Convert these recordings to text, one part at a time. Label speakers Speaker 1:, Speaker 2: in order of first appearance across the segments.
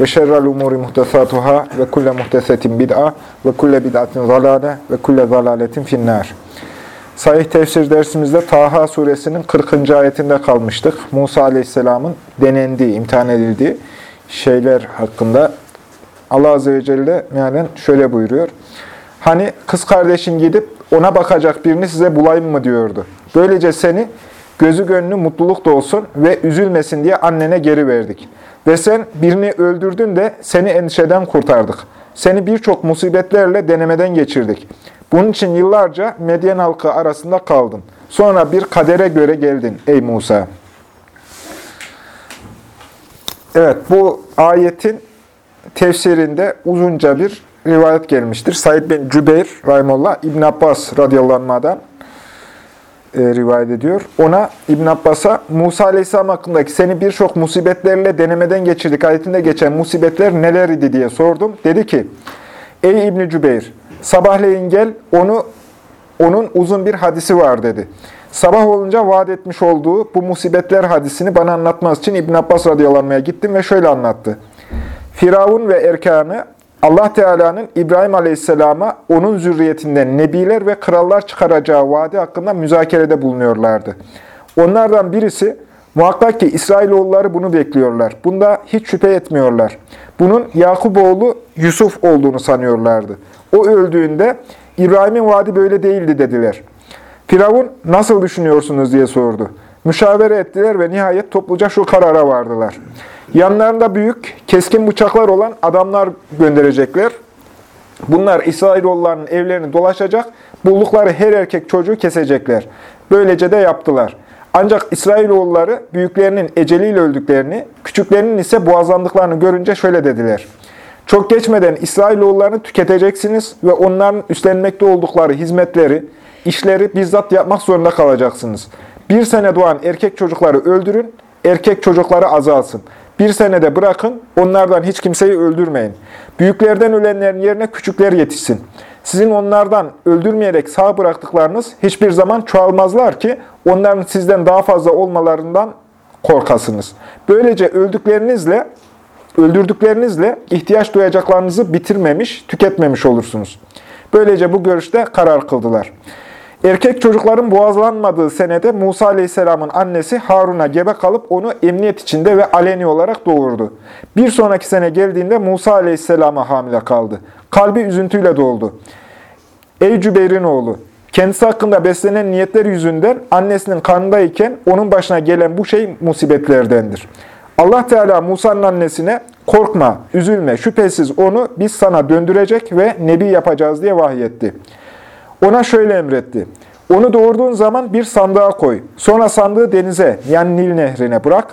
Speaker 1: ve şerrel umuri muhtesatuhâ ve kulle muhtesetin bid'a ve kulle bid'atin zalâle ve kulle zalâletin finnâr. Sahih tefsir dersimizde Taha suresinin 40. ayetinde kalmıştık. Musa aleyhisselamın denendiği, imtihan edildiği şeyler hakkında Allah azze ve celle mealen şöyle buyuruyor. Hani kız kardeşin gidip ona bakacak birini size bulayım mı diyordu. Böylece seni gözü gönlü mutluluk da olsun ve üzülmesin diye annene geri verdik. Ve sen birini öldürdün de seni endişeden kurtardık. Seni birçok musibetlerle denemeden geçirdik. Bunun için yıllarca Medyen halkı arasında kaldın. Sonra bir kadere göre geldin ey Musa. Evet bu ayetin tefsirinde uzunca bir rivayet gelmiştir. Said bin Cübeyr Rahimullah İbn Abbas radıyallahu anh'dan e, rivayet ediyor. Ona İbn Abbas'a Musa Aleyhisselam hakkındaki seni birçok musibetlerle denemeden geçirdik. Ayetinde geçen musibetler neler idi diye sordum. Dedi ki, Ey İbn Cübeyr, sabahleyin gel, onu onun uzun bir hadisi var dedi. Sabah olunca vaat etmiş olduğu bu musibetler hadisini bana anlatmaz için İbn Abbas radıyallahu gittim ve şöyle anlattı. Firavun ve erkanı Allah Teala'nın İbrahim Aleyhisselam'a onun zürriyetinden nebiler ve krallar çıkaracağı vaadi hakkında müzakerede bulunuyorlardı. Onlardan birisi, muhakkak ki İsrailoğulları bunu bekliyorlar. Bunda hiç şüphe etmiyorlar. Bunun Yakup oğlu Yusuf olduğunu sanıyorlardı. O öldüğünde İbrahim'in vaadi böyle değildi dediler. Firavun nasıl düşünüyorsunuz diye sordu. Müşavere ettiler ve nihayet topluca şu karara vardılar. Yanlarında büyük, keskin bıçaklar olan adamlar gönderecekler. Bunlar İsrailoğullarının evlerini dolaşacak, buldukları her erkek çocuğu kesecekler. Böylece de yaptılar. Ancak İsrailoğulları büyüklerinin eceliyle öldüklerini, küçüklerinin ise boğazlandıklarını görünce şöyle dediler. Çok geçmeden İsrailoğullarını tüketeceksiniz ve onların üstlenmekte oldukları hizmetleri, işleri bizzat yapmak zorunda kalacaksınız. Bir sene doğan erkek çocukları öldürün, erkek çocukları azalsın. Bir senede bırakın, onlardan hiç kimseyi öldürmeyin. Büyüklerden ölenlerin yerine küçükler yetişsin. Sizin onlardan öldürmeyerek sağ bıraktıklarınız hiçbir zaman çoğalmazlar ki onların sizden daha fazla olmalarından korkasınız. Böylece öldüklerinizle, öldürdüklerinizle ihtiyaç duyacaklarınızı bitirmemiş, tüketmemiş olursunuz. Böylece bu görüşte karar kıldılar. Erkek çocukların boğazlanmadığı senede Musa Aleyhisselam'ın annesi Harun'a gebe kalıp onu emniyet içinde ve aleni olarak doğurdu. Bir sonraki sene geldiğinde Musa Aleyhisselam'a hamile kaldı. Kalbi üzüntüyle doldu. Ey Cübeyr'in oğlu! Kendisi hakkında beslenen niyetler yüzünden annesinin karnındayken onun başına gelen bu şey musibetlerdendir. Allah Teala Musa'nın annesine korkma, üzülme, şüphesiz onu biz sana döndürecek ve nebi yapacağız diye vahyetti. Ona şöyle emretti. Onu doğurduğun zaman bir sandığa koy. Sonra sandığı denize yani Nil nehrine bırak.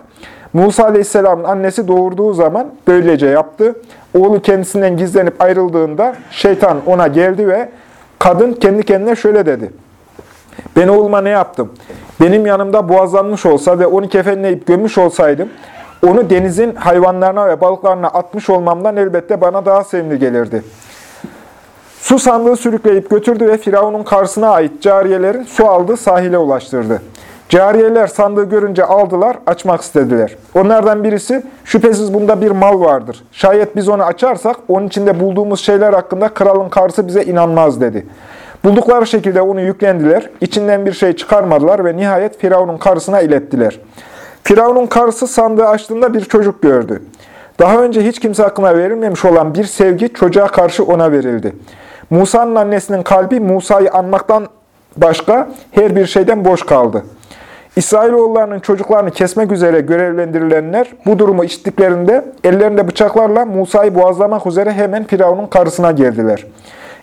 Speaker 1: Musa Aleyhisselam'ın annesi doğurduğu zaman böylece yaptı. Oğlu kendisinden gizlenip ayrıldığında şeytan ona geldi ve kadın kendi kendine şöyle dedi. Ben oğluma ne yaptım? Benim yanımda boğazlanmış olsa ve onu kefenleyip gömmüş olsaydım, onu denizin hayvanlarına ve balıklarına atmış olmamdan elbette bana daha sevimli gelirdi.'' Su sandığı sürükleyip götürdü ve Firavun'un karşısına ait cariyelerin su aldığı sahile ulaştırdı. Cariyeler sandığı görünce aldılar, açmak istediler. Onlardan birisi, şüphesiz bunda bir mal vardır. Şayet biz onu açarsak, onun içinde bulduğumuz şeyler hakkında kralın karısı bize inanmaz dedi. Buldukları şekilde onu yüklendiler, içinden bir şey çıkarmadılar ve nihayet Firavun'un karısına ilettiler. Firavun'un karısı sandığı açtığında bir çocuk gördü. Daha önce hiç kimse hakkına verilmemiş olan bir sevgi çocuğa karşı ona verildi. Musa'nın annesinin kalbi Musa'yı anmaktan başka her bir şeyden boş kaldı. İsrailoğullarının çocuklarını kesmek üzere görevlendirilenler bu durumu işittiklerinde ellerinde bıçaklarla Musa'yı boğazlamak üzere hemen Firavun'un karısına geldiler.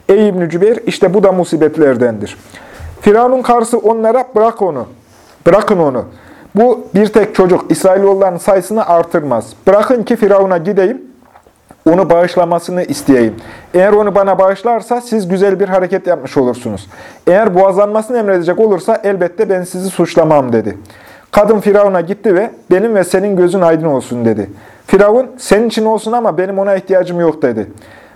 Speaker 1: Ey İbn-i işte bu da musibetlerdendir. Firavun'un karısı onlara bırak onu, bırakın onu. Bu bir tek çocuk İsrailoğullarının sayısını artırmaz. Bırakın ki Firavun'a gideyim, onu bağışlamasını isteyeyim. Eğer onu bana bağışlarsa siz güzel bir hareket yapmış olursunuz. Eğer boğazlanmasını emredecek olursa elbette ben sizi suçlamam dedi. Kadın Firavun'a gitti ve benim ve senin gözün aydın olsun dedi. Firavun senin için olsun ama benim ona ihtiyacım yok dedi.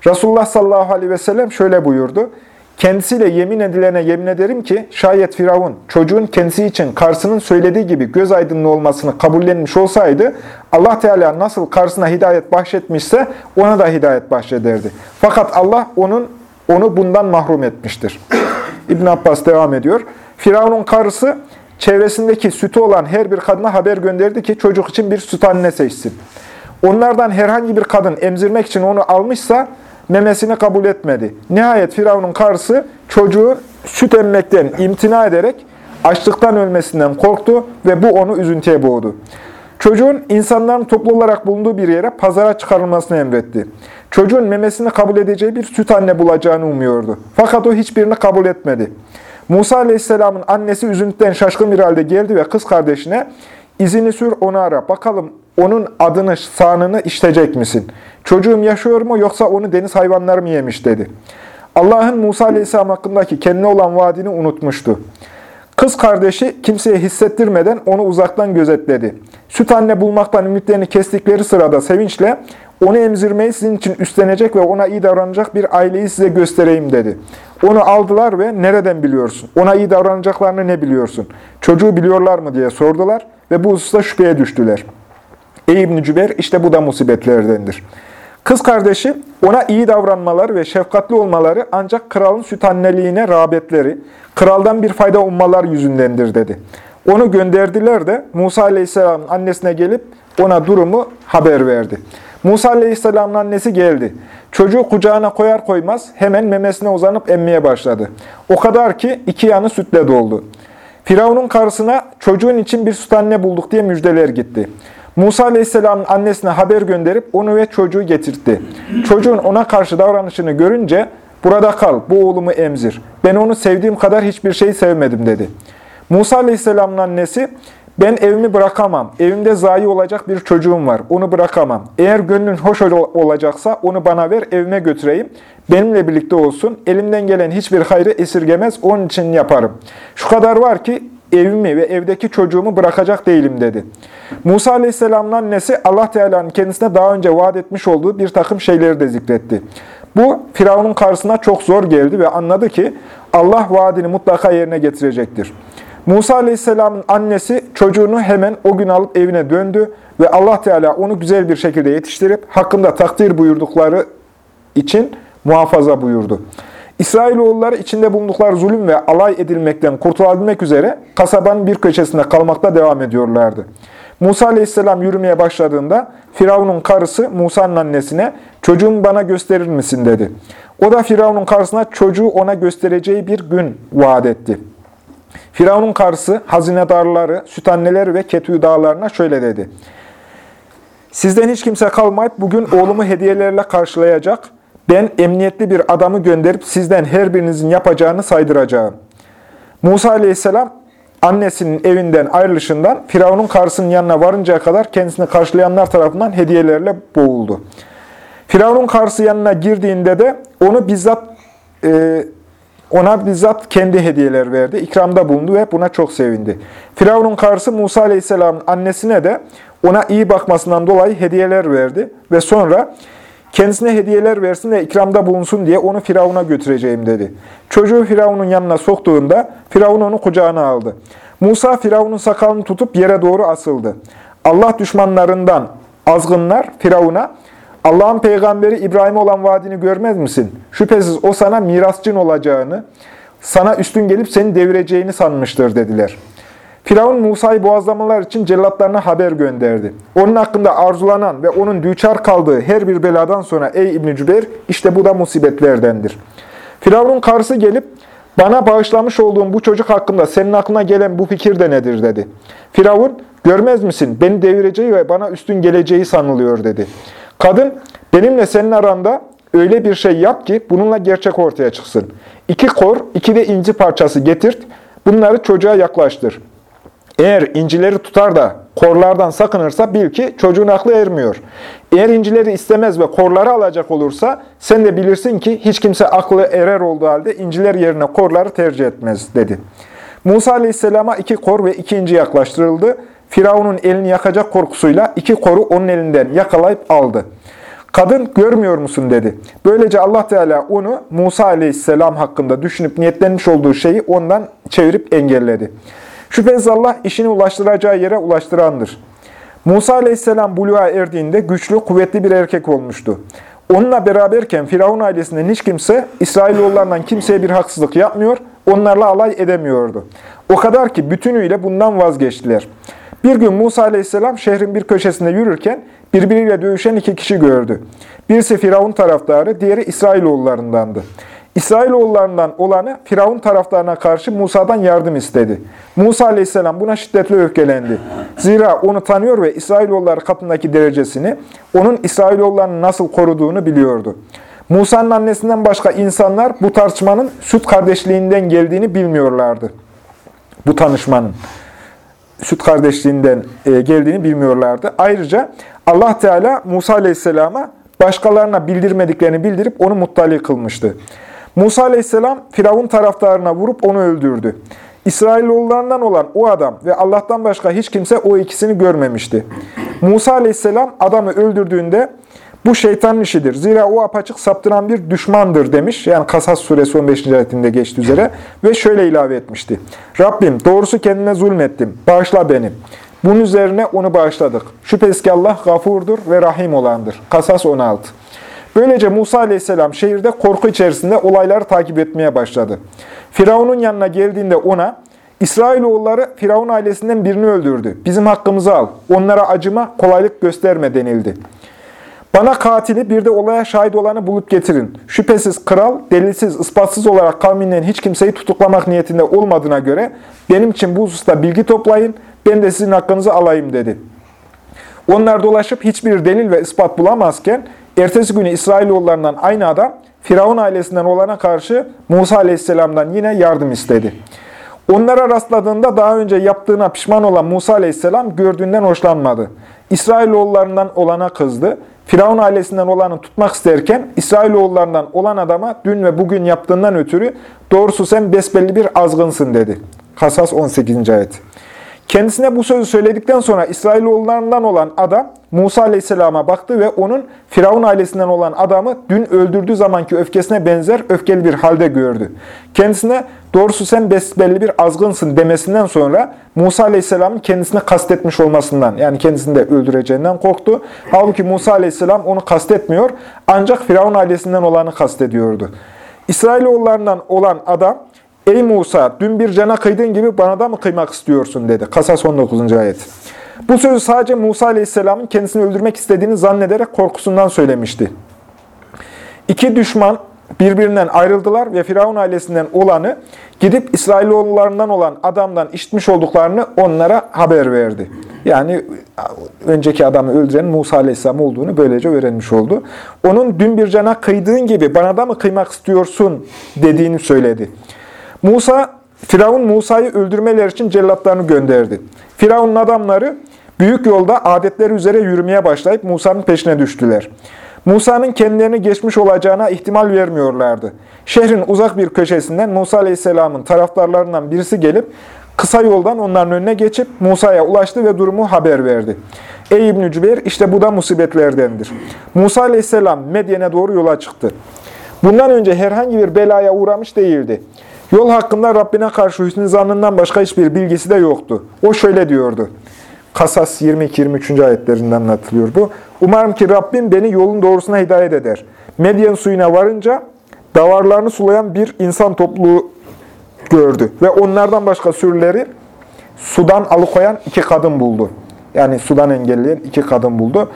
Speaker 1: Resulullah sallallahu aleyhi ve sellem şöyle buyurdu. Kendisiyle yemin edilene yemin ederim ki şayet Firavun çocuğun kendisi için karısının söylediği gibi göz aydınlığı olmasını kabullenmiş olsaydı Allah Teala nasıl karısına hidayet bahşetmişse ona da hidayet bahşederdi. Fakat Allah onun onu bundan mahrum etmiştir. İbn Abbas devam ediyor. Firavun'un karısı çevresindeki sütü olan her bir kadına haber gönderdi ki çocuk için bir süt anne seçsin. Onlardan herhangi bir kadın emzirmek için onu almışsa memesini kabul etmedi. Nihayet Firavun'un karısı çocuğu süt emmekten imtina ederek açlıktan ölmesinden korktu ve bu onu üzüntüye boğdu. Çocuğun insanların toplu olarak bulunduğu bir yere pazara çıkarılmasını emretti. Çocuğun memesini kabul edeceği bir süt anne bulacağını umuyordu. Fakat o hiçbirini kabul etmedi. Musa Aleyhisselam'ın annesi üzüntüden şaşkın bir halde geldi ve kız kardeşine izini sür onu ara bakalım onun adını, sanını işitecek misin? Çocuğum yaşıyor mu yoksa onu deniz hayvanları mı yemiş dedi. Allah'ın Musa Aleyhisselam hakkındaki kendine olan vaadini unutmuştu. Kız kardeşi kimseye hissettirmeden onu uzaktan gözetledi. Süt anne bulmaktan ümitlerini kestikleri sırada sevinçle onu emzirmeyi sizin için üstlenecek ve ona iyi davranacak bir aileyi size göstereyim dedi. Onu aldılar ve nereden biliyorsun? Ona iyi davranacaklarını ne biliyorsun? Çocuğu biliyorlar mı diye sordular ve bu hususta şüpheye düştüler. Ey İbn Cübeyr işte bu da musibetlerdendir. Kız kardeşi ona iyi davranmaları ve şefkatli olmaları ancak kralın süt anneliğine rağbetleri, kraldan bir fayda ummalar yüzündendir dedi. Onu gönderdiler de Musa Aleyhisselam'ın annesine gelip ona durumu haber verdi. Musa Aleyhisselam'ın annesi geldi. Çocuğu kucağına koyar koymaz hemen memesine uzanıp emmeye başladı. O kadar ki iki yanı sütle doldu. Firavun'un karısına çocuğun için bir süt anne bulduk diye müjdeler gitti. Musa Aleyhisselam'ın annesine haber gönderip onu ve çocuğu getirtti. Çocuğun ona karşı davranışını görünce burada kal, bu oğlumu emzir. Ben onu sevdiğim kadar hiçbir şey sevmedim dedi. Musa Aleyhisselam'ın annesi ben evimi bırakamam. Evimde zayi olacak bir çocuğum var. Onu bırakamam. Eğer gönlün hoş olacaksa onu bana ver, evime götüreyim. Benimle birlikte olsun. Elimden gelen hiçbir hayrı esirgemez. Onun için yaparım. Şu kadar var ki evimi ve evdeki çocuğumu bırakacak değilim dedi. Musa Aleyhisselam'ın annesi Allah Teala'nın kendisine daha önce vaat etmiş olduğu bir takım şeyleri de zikretti. Bu Firavun'un karşısına çok zor geldi ve anladı ki Allah vaadini mutlaka yerine getirecektir. Musa Aleyhisselam'ın annesi çocuğunu hemen o gün alıp evine döndü ve Allah Teala onu güzel bir şekilde yetiştirip hakkında takdir buyurdukları için muhafaza buyurdu. İsrailoğulları içinde bulundukları zulüm ve alay edilmekten kurtulabilmek üzere kasabanın bir köşesinde kalmakta devam ediyorlardı. Musa aleyhisselam yürümeye başladığında Firavun'un karısı Musa'nın annesine çocuğumu bana gösterir misin dedi. O da Firavun'un karısına çocuğu ona göstereceği bir gün vaat etti. Firavun'un karısı hazinedarları, süt anneleri ve Ketü dağlarına şöyle dedi. Sizden hiç kimse kalmayıp bugün oğlumu hediyelerle karşılayacak ben emniyetli bir adamı gönderip sizden her birinizin yapacağını saydıracağım. Musa aleyhisselam annesinin evinden ayrılışından Firavun'un karşısının yanına varıncaya kadar kendisini karşılayanlar tarafından hediyelerle boğuldu. Firavun'un karşı yanına girdiğinde de onu bizzat e, ona bizzat kendi hediyeler verdi. İkramda bulundu ve buna çok sevindi. Firavun'un karısı Musa Aleyhisselam'ın annesine de ona iyi bakmasından dolayı hediyeler verdi ve sonra Kendisine hediyeler versin ve ikramda bulunsun diye onu Firavun'a götüreceğim dedi. Çocuğu Firavun'un yanına soktuğunda Firavun onu kucağına aldı. Musa Firavun'un sakalını tutup yere doğru asıldı. Allah düşmanlarından azgınlar Firavun'a Allah'ın peygamberi İbrahim'e olan vaadini görmez misin? Şüphesiz o sana mirasçın olacağını, sana üstün gelip seni devireceğini sanmıştır dediler. Firavun Musa'yı boğazlamalar için cellatlarına haber gönderdi. Onun hakkında arzulanan ve onun düçar kaldığı her bir beladan sonra ey İbn Cübeyr işte bu da musibetlerdendir. Firavun'un karısı gelip bana bağışlamış olduğum bu çocuk hakkında senin aklına gelen bu fikir de nedir dedi. Firavun görmez misin beni devireceği ve bana üstün geleceği sanılıyor dedi. Kadın benimle senin aranda öyle bir şey yap ki bununla gerçek ortaya çıksın. İki kor, iki de inci parçası getirt, bunları çocuğa yaklaştır. Eğer incileri tutar da korlardan sakınırsa bil ki çocuğun aklı ermiyor. Eğer incileri istemez ve korları alacak olursa sen de bilirsin ki hiç kimse aklı erer olduğu halde inciler yerine korları tercih etmez dedi. Musa Aleyhisselam'a iki kor ve iki inci yaklaştırıldı. Firavun'un elini yakacak korkusuyla iki koru onun elinden yakalayıp aldı. Kadın görmüyor musun dedi. Böylece Allah Teala onu Musa Aleyhisselam hakkında düşünüp niyetlenmiş olduğu şeyi ondan çevirip engelledi. Şüphesiz Allah işini ulaştıracağı yere ulaştırandır. Musa Aleyhisselam buluğa erdiğinde güçlü, kuvvetli bir erkek olmuştu. Onunla beraberken Firavun ailesinden hiç kimse İsrailoğullarından kimseye bir haksızlık yapmıyor, onlarla alay edemiyordu. O kadar ki bütünüyle bundan vazgeçtiler. Bir gün Musa aleyhisselam şehrin bir köşesinde yürürken birbiriyle dövüşen iki kişi gördü. Birisi Firavun taraftarı, diğeri İsrailoğullarındandı. İsrailoğullarından olanı Firavun taraftarına karşı Musa'dan yardım istedi. Musa aleyhisselam buna şiddetle öfkelendi. Zira onu tanıyor ve İsrailoğulları katındaki derecesini, onun İsrailoğullarını nasıl koruduğunu biliyordu. Musa'nın annesinden başka insanlar bu tartışmanın süt kardeşliğinden geldiğini bilmiyorlardı. Bu tanışmanın süt kardeşliğinden e, geldiğini bilmiyorlardı. Ayrıca Allah Teala Musa Aleyhisselam'a başkalarına bildirmediklerini bildirip onu muttali kılmıştı. Musa Aleyhisselam Firavun taraftarına vurup onu öldürdü. İsrailoğullarından olan o adam ve Allah'tan başka hiç kimse o ikisini görmemişti. Musa Aleyhisselam adamı öldürdüğünde bu şeytanın işidir. Zira o apaçık saptıran bir düşmandır demiş. Yani Kasas suresi 15. ayetinde geçti üzere. Ve şöyle ilave etmişti. Rabbim doğrusu kendine zulmettim. Bağışla beni. Bunun üzerine onu bağışladık. Şüphesiz ki Allah gafurdur ve rahim olandır. Kasas 16. Böylece Musa aleyhisselam şehirde korku içerisinde olayları takip etmeye başladı. Firavun'un yanına geldiğinde ona, İsrailoğulları Firavun ailesinden birini öldürdü. Bizim hakkımızı al. Onlara acıma, kolaylık gösterme denildi. Bana katili bir de olaya şahit olanı bulup getirin. Şüphesiz kral delilsiz, ispatsız olarak kavminden hiç kimseyi tutuklamak niyetinde olmadığına göre benim için bu hususta bilgi toplayın, ben de sizin hakkınızı alayım dedi. Onlar dolaşıp hiçbir delil ve ispat bulamazken ertesi günü İsrailoğullarından aynı adam Firavun ailesinden olana karşı Musa aleyhisselamdan yine yardım istedi. Onlara rastladığında daha önce yaptığına pişman olan Musa aleyhisselam gördüğünden hoşlanmadı. İsrailoğullarından olana kızdı. Firavun ailesinden olanı tutmak isterken İsrailoğullarından olan adama dün ve bugün yaptığından ötürü doğrusu sen besbelli bir azgınsın dedi. Kasas 18. ayet. Kendisine bu sözü söyledikten sonra İsrailoğullarından olan adam Musa Aleyhisselam'a baktı ve onun Firavun ailesinden olan adamı dün öldürdüğü zamanki öfkesine benzer öfkeli bir halde gördü. Kendisine doğrusu sen besbelli bir azgınsın demesinden sonra Musa Aleyhisselam'ın kendisine kastetmiş olmasından yani kendisini de öldüreceğinden korktu. Halbuki Musa Aleyhisselam onu kastetmiyor ancak Firavun ailesinden olanı kastediyordu. İsrailoğullarından olan adam Ey Musa dün bir cana kıydığın gibi bana da mı kıymak istiyorsun dedi. Kasas 19. ayet. Bu sözü sadece Musa Aleyhisselam'ın kendisini öldürmek istediğini zannederek korkusundan söylemişti. İki düşman birbirinden ayrıldılar ve Firavun ailesinden olanı gidip İsrailoğullarından olan adamdan işitmiş olduklarını onlara haber verdi. Yani önceki adamı öldüren Musa Aleyhisselam olduğunu böylece öğrenmiş oldu. Onun dün bir cana kıydığın gibi bana da mı kıymak istiyorsun dediğini söyledi. Musa, Firavun Musa'yı öldürmeler için cellatlarını gönderdi. Firavun'un adamları büyük yolda adetleri üzere yürümeye başlayıp Musa'nın peşine düştüler. Musa'nın kendilerini geçmiş olacağına ihtimal vermiyorlardı. Şehrin uzak bir köşesinden Musa Aleyhisselam'ın taraftarlarından birisi gelip kısa yoldan onların önüne geçip Musa'ya ulaştı ve durumu haber verdi. Ey İbn-i Cübeyr işte bu da musibetlerdendir. Musa Aleyhisselam Medyen'e doğru yola çıktı. Bundan önce herhangi bir belaya uğramış değildi. Yol hakkında Rabbine karşı hüsnü zannından başka hiçbir bilgisi de yoktu. O şöyle diyordu. Kasas 22-23. ayetlerinden anlatılıyor bu. Umarım ki Rabbim beni yolun doğrusuna hidayet eder. Medyen suyuna varınca davarlarını sulayan bir insan topluluğu gördü. Ve onlardan başka sürüleri sudan alıkoyan iki kadın buldu. Yani sudan engelleyen iki kadın buldu.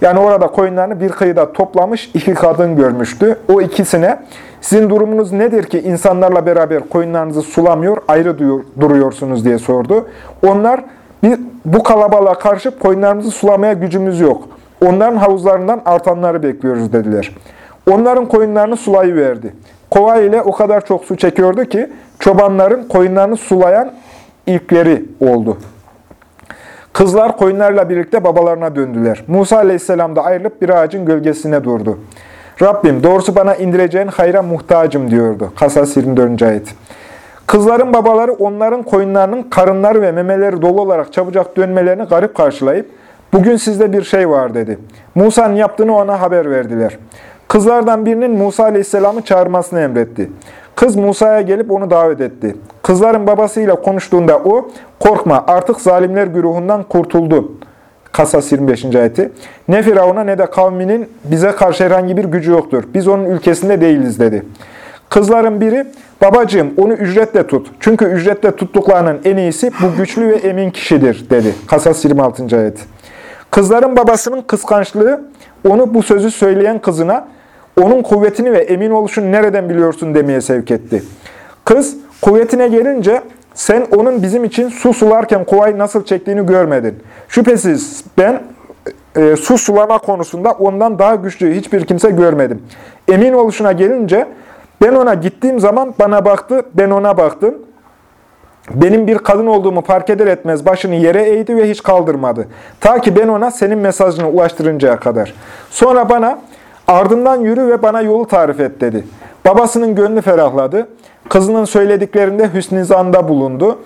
Speaker 1: Yani orada koyunlarını bir kıyıda toplamış iki kadın görmüştü. O ikisine sizin durumunuz nedir ki insanlarla beraber koyunlarınızı sulamıyor, ayrı duruyorsunuz diye sordu. Onlar bir, bu kalabalığa karşı koyunlarımızı sulamaya gücümüz yok. Onların havuzlarından artanları bekliyoruz dediler. Onların koyunlarını sulayıverdi. Kova ile o kadar çok su çekiyordu ki çobanların koyunlarını sulayan ilkleri oldu. Kızlar koyunlarla birlikte babalarına döndüler. Musa aleyhisselam da ayrılıp bir ağacın gölgesine durdu. Rabbim doğrusu bana indireceğin hayra muhtacım diyordu. Kasas 24. ayet. Kızların babaları onların koyunlarının karınları ve memeleri dolu olarak çabucak dönmelerini garip karşılayıp, bugün sizde bir şey var dedi. Musa'nın yaptığını ona haber verdiler. Kızlardan birinin Musa aleyhisselamı çağırmasını emretti. Kız Musa'ya gelip onu davet etti. Kızların babasıyla konuştuğunda o, korkma artık zalimler güruhundan kurtuldun. Kasas 25. ayeti. Ne Firavun'a ne de kavminin bize karşı herhangi bir gücü yoktur. Biz onun ülkesinde değiliz dedi. Kızların biri, babacığım onu ücretle tut. Çünkü ücretle tuttuklarının en iyisi bu güçlü ve emin kişidir dedi. Kasas 26. ayet. Kızların babasının kıskançlığı onu bu sözü söyleyen kızına onun kuvvetini ve emin oluşunu nereden biliyorsun demeye sevk etti. Kız kuvvetine gelince sen onun bizim için su sularken kovayı nasıl çektiğini görmedin. Şüphesiz ben e, su sulama konusunda ondan daha güçlü hiçbir kimse görmedim. Emin oluşuna gelince ben ona gittiğim zaman bana baktı, ben ona baktım. Benim bir kadın olduğumu fark eder etmez başını yere eğdi ve hiç kaldırmadı. Ta ki ben ona senin mesajını ulaştırıncaya kadar. Sonra bana ardından yürü ve bana yolu tarif et dedi. Babasının gönlü ferahladı. Kızının söylediklerinde hüsnü zanda bulundu.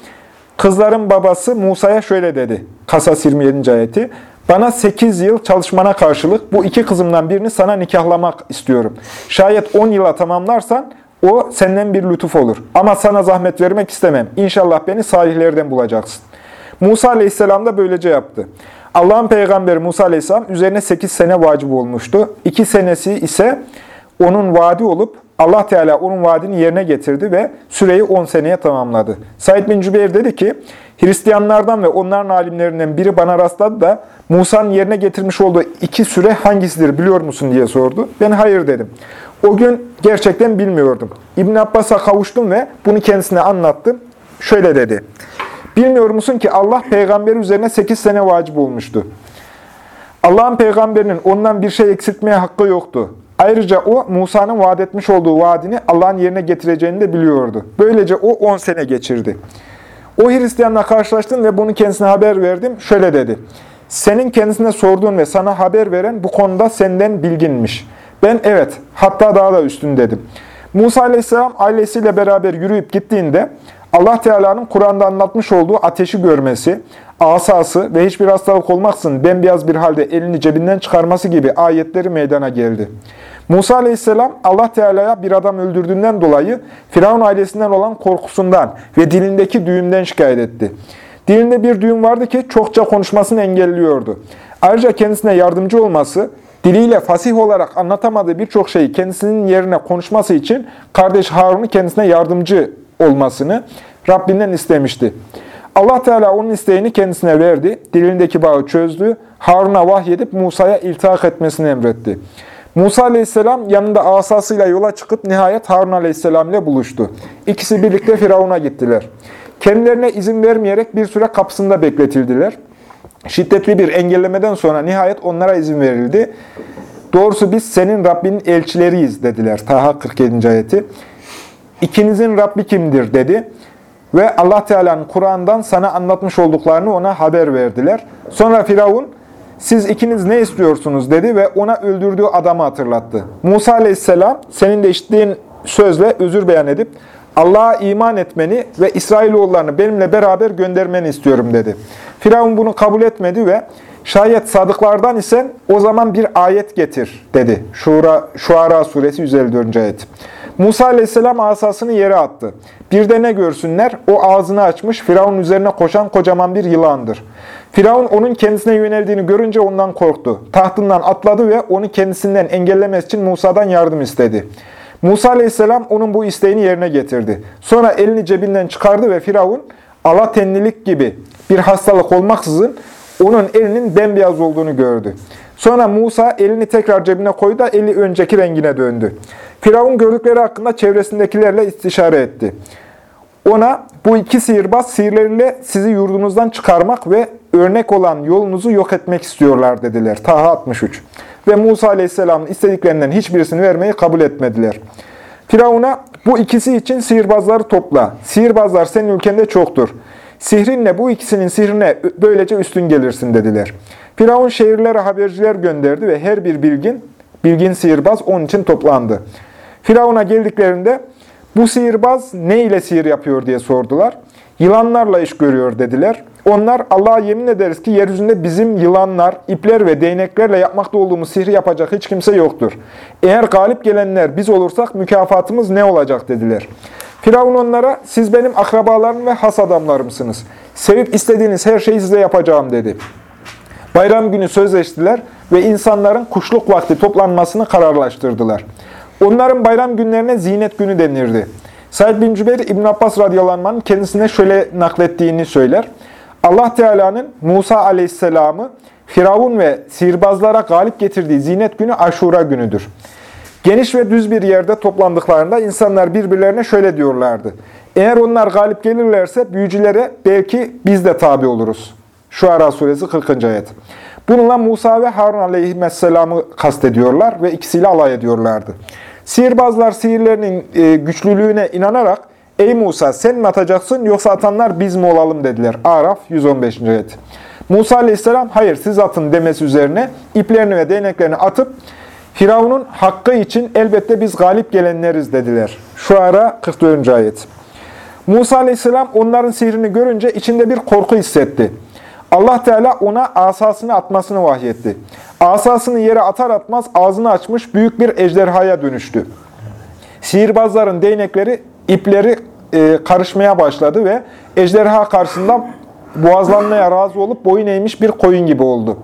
Speaker 1: Kızların babası Musa'ya şöyle dedi. Kasas 27. ayeti. Bana 8 yıl çalışmana karşılık bu iki kızımdan birini sana nikahlamak istiyorum. Şayet 10 yıla tamamlarsan o senden bir lütuf olur. Ama sana zahmet vermek istemem. İnşallah beni salihlerden bulacaksın. Musa aleyhisselam da böylece yaptı. Allah'ın peygamberi Musa aleyhisselam üzerine 8 sene vacip olmuştu. 2 senesi ise onun vaadi olup Allah Teala onun vaadini yerine getirdi ve süreyi 10 seneye tamamladı. Said bin Cübeyr dedi ki, Hristiyanlardan ve onların alimlerinden biri bana rastladı da Musa'nın yerine getirmiş olduğu iki süre hangisidir biliyor musun diye sordu. Ben hayır dedim. O gün gerçekten bilmiyordum. İbn Abbas'a kavuştum ve bunu kendisine anlattım. Şöyle dedi. Bilmiyor musun ki Allah peygamberi üzerine 8 sene vacip olmuştu. Allah'ın peygamberinin ondan bir şey eksiltmeye hakkı yoktu. Ayrıca o Musa'nın vaat etmiş olduğu vaadini Allah'ın yerine getireceğini de biliyordu. Böylece o 10 sene geçirdi. O Hristiyanla karşılaştım ve bunu kendisine haber verdim. Şöyle dedi. Senin kendisine sorduğun ve sana haber veren bu konuda senden bilginmiş. Ben evet, hatta daha da üstün dedim. Musa aleyhisselam ailesiyle beraber yürüyüp gittiğinde Allah Teala'nın Kur'an'da anlatmış olduğu ateşi görmesi, asası ve hiçbir hastalık olmaksın bembeyaz bir halde elini cebinden çıkarması gibi ayetleri meydana geldi. Musa aleyhisselam Allah Teala'ya bir adam öldürdüğünden dolayı Firavun ailesinden olan korkusundan ve dilindeki düğümden şikayet etti. Dilinde bir düğüm vardı ki çokça konuşmasını engelliyordu. Ayrıca kendisine yardımcı olması, diliyle fasih olarak anlatamadığı birçok şeyi kendisinin yerine konuşması için kardeş Harun'u kendisine yardımcı olmasını Rabbinden istemişti. Allah Teala onun isteğini kendisine verdi, dilindeki bağı çözdü, Harun'a vahyedip Musa'ya iltihak etmesini emretti. Musa aleyhisselam yanında asasıyla yola çıkıp nihayet Harun aleyhisselam ile buluştu. İkisi birlikte Firavun'a gittiler. Kendilerine izin vermeyerek bir süre kapısında bekletildiler. Şiddetli bir engellemeden sonra nihayet onlara izin verildi. Doğrusu biz senin Rabbinin elçileriyiz dediler. Taha 47. ayeti. İkinizin Rabbi kimdir dedi. Ve Allah Teala'nın Kur'an'dan sana anlatmış olduklarını ona haber verdiler. Sonra Firavun, siz ikiniz ne istiyorsunuz dedi ve ona öldürdüğü adamı hatırlattı. Musa aleyhisselam senin de işittiğin sözle özür beyan edip Allah'a iman etmeni ve İsrailoğullarını benimle beraber göndermeni istiyorum dedi. Firavun bunu kabul etmedi ve şayet sadıklardan isen o zaman bir ayet getir dedi. Şura, Şuara suresi 154. ayet. Musa aleyhisselam asasını yere attı. Bir de ne görsünler? O ağzını açmış, Firavun üzerine koşan kocaman bir yılandır. Firavun onun kendisine yöneldiğini görünce ondan korktu. Tahtından atladı ve onu kendisinden engellemesi için Musa'dan yardım istedi. Musa aleyhisselam onun bu isteğini yerine getirdi. Sonra elini cebinden çıkardı ve Firavun alatenlilik gibi bir hastalık olmaksızın onun elinin bembeyaz olduğunu gördü. Sonra Musa elini tekrar cebine koydu da eli önceki rengine döndü. Firavun gördükleri hakkında çevresindekilerle istişare etti. Ona bu iki sihirbaz sihirleriyle sizi yurdunuzdan çıkarmak ve örnek olan yolunuzu yok etmek istiyorlar dediler. Taha 63. Ve Musa Aleyhisselam'ın istediklerinden hiçbirisini vermeyi kabul etmediler. Firavun'a bu ikisi için sihirbazları topla. Sihirbazlar senin ülkende çoktur. Sihrinle bu ikisinin sihrine böylece üstün gelirsin dediler. Firavun şehirlere haberciler gönderdi ve her bir bilgin, bilgin sihirbaz onun için toplandı. Firavun'a geldiklerinde bu sihirbaz ne ile sihir yapıyor diye sordular. Yılanlarla iş görüyor dediler. Onlar Allah'a yemin ederiz ki yeryüzünde bizim yılanlar, ipler ve değneklerle yapmakta olduğumuz sihri yapacak hiç kimse yoktur. Eğer galip gelenler biz olursak mükafatımız ne olacak dediler. Firavun onlara siz benim akrabalarım ve has adamlarımsınız. Sevip istediğiniz her şeyi size yapacağım dedi. Bayram günü sözleştiler ve insanların kuşluk vakti toplanmasını kararlaştırdılar. Onların bayram günlerine zinet günü denirdi. Said bin Cübeyr İbn Abbas radıyallahu anh'ın kendisine şöyle naklettiğini söyler. Allah Teala'nın Musa aleyhisselamı Firavun ve sihirbazlara galip getirdiği zinet günü Aşura günüdür. Geniş ve düz bir yerde toplandıklarında insanlar birbirlerine şöyle diyorlardı. Eğer onlar galip gelirlerse büyücülere belki biz de tabi oluruz. Şuara suresi 40. ayet. Bununla Musa ve Harun aleyhisselamı kastediyorlar ve ikisiyle alay ediyorlardı. Sihirbazlar sihirlerinin e, güçlülüğüne inanarak Ey Musa sen mi atacaksın yoksa atanlar biz mi olalım dediler. Araf 115. ayet. Musa aleyhisselam hayır siz atın demesi üzerine iplerini ve değneklerini atıp Firavun'un hakkı için elbette biz galip gelenleriz dediler. Şu ara 44. ayet. Musa aleyhisselam onların sihrini görünce içinde bir korku hissetti. Allah Teala ona asasını atmasını vahyetti. Asasını yere atar atmaz ağzını açmış büyük bir ejderhaya dönüştü. Sihirbazların değnekleri, ipleri e, karışmaya başladı ve ejderha karşısında boğazlanmaya razı olup boyun eğmiş bir koyun gibi oldu.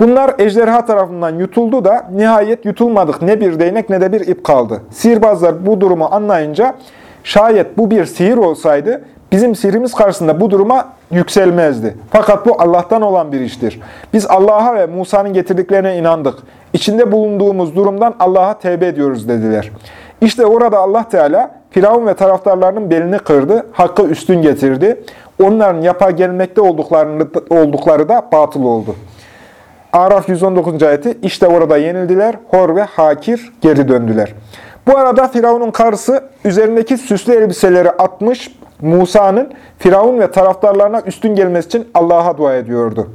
Speaker 1: Bunlar ejderha tarafından yutuldu da nihayet yutulmadık ne bir değnek ne de bir ip kaldı. Sihirbazlar bu durumu anlayınca şayet bu bir sihir olsaydı bizim sihirimiz karşısında bu duruma yükselmezdi. Fakat bu Allah'tan olan bir iştir. Biz Allah'a ve Musa'nın getirdiklerine inandık. İçinde bulunduğumuz durumdan Allah'a tevbe ediyoruz dediler. İşte orada Allah Teala Firavun ve taraftarlarının belini kırdı, hakkı üstün getirdi. Onların yapa gelmekte oldukları da batıl oldu. Araf 119. ayeti işte orada yenildiler, hor ve hakir geri döndüler. Bu arada Firavun'un karısı üzerindeki süslü elbiseleri atmış Musa'nın Firavun ve taraftarlarına üstün gelmesi için Allah'a dua ediyordu.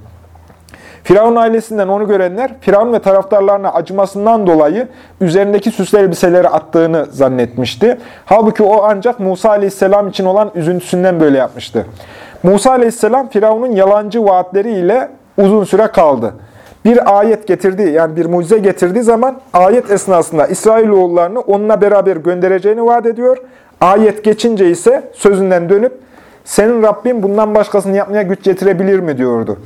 Speaker 1: Firavun ailesinden onu görenler, Firavun ve taraftarlarına acımasından dolayı üzerindeki süslü elbiseleri attığını zannetmişti. Halbuki o ancak Musa aleyhisselam için olan üzüntüsünden böyle yapmıştı. Musa aleyhisselam Firavun'un yalancı vaatleriyle uzun süre kaldı bir ayet getirdiği yani bir mucize getirdiği zaman ayet esnasında İsrailoğullarını onunla beraber göndereceğini vaat ediyor. Ayet geçince ise sözünden dönüp senin Rabbin bundan başkasını yapmaya güç getirebilir mi diyordu.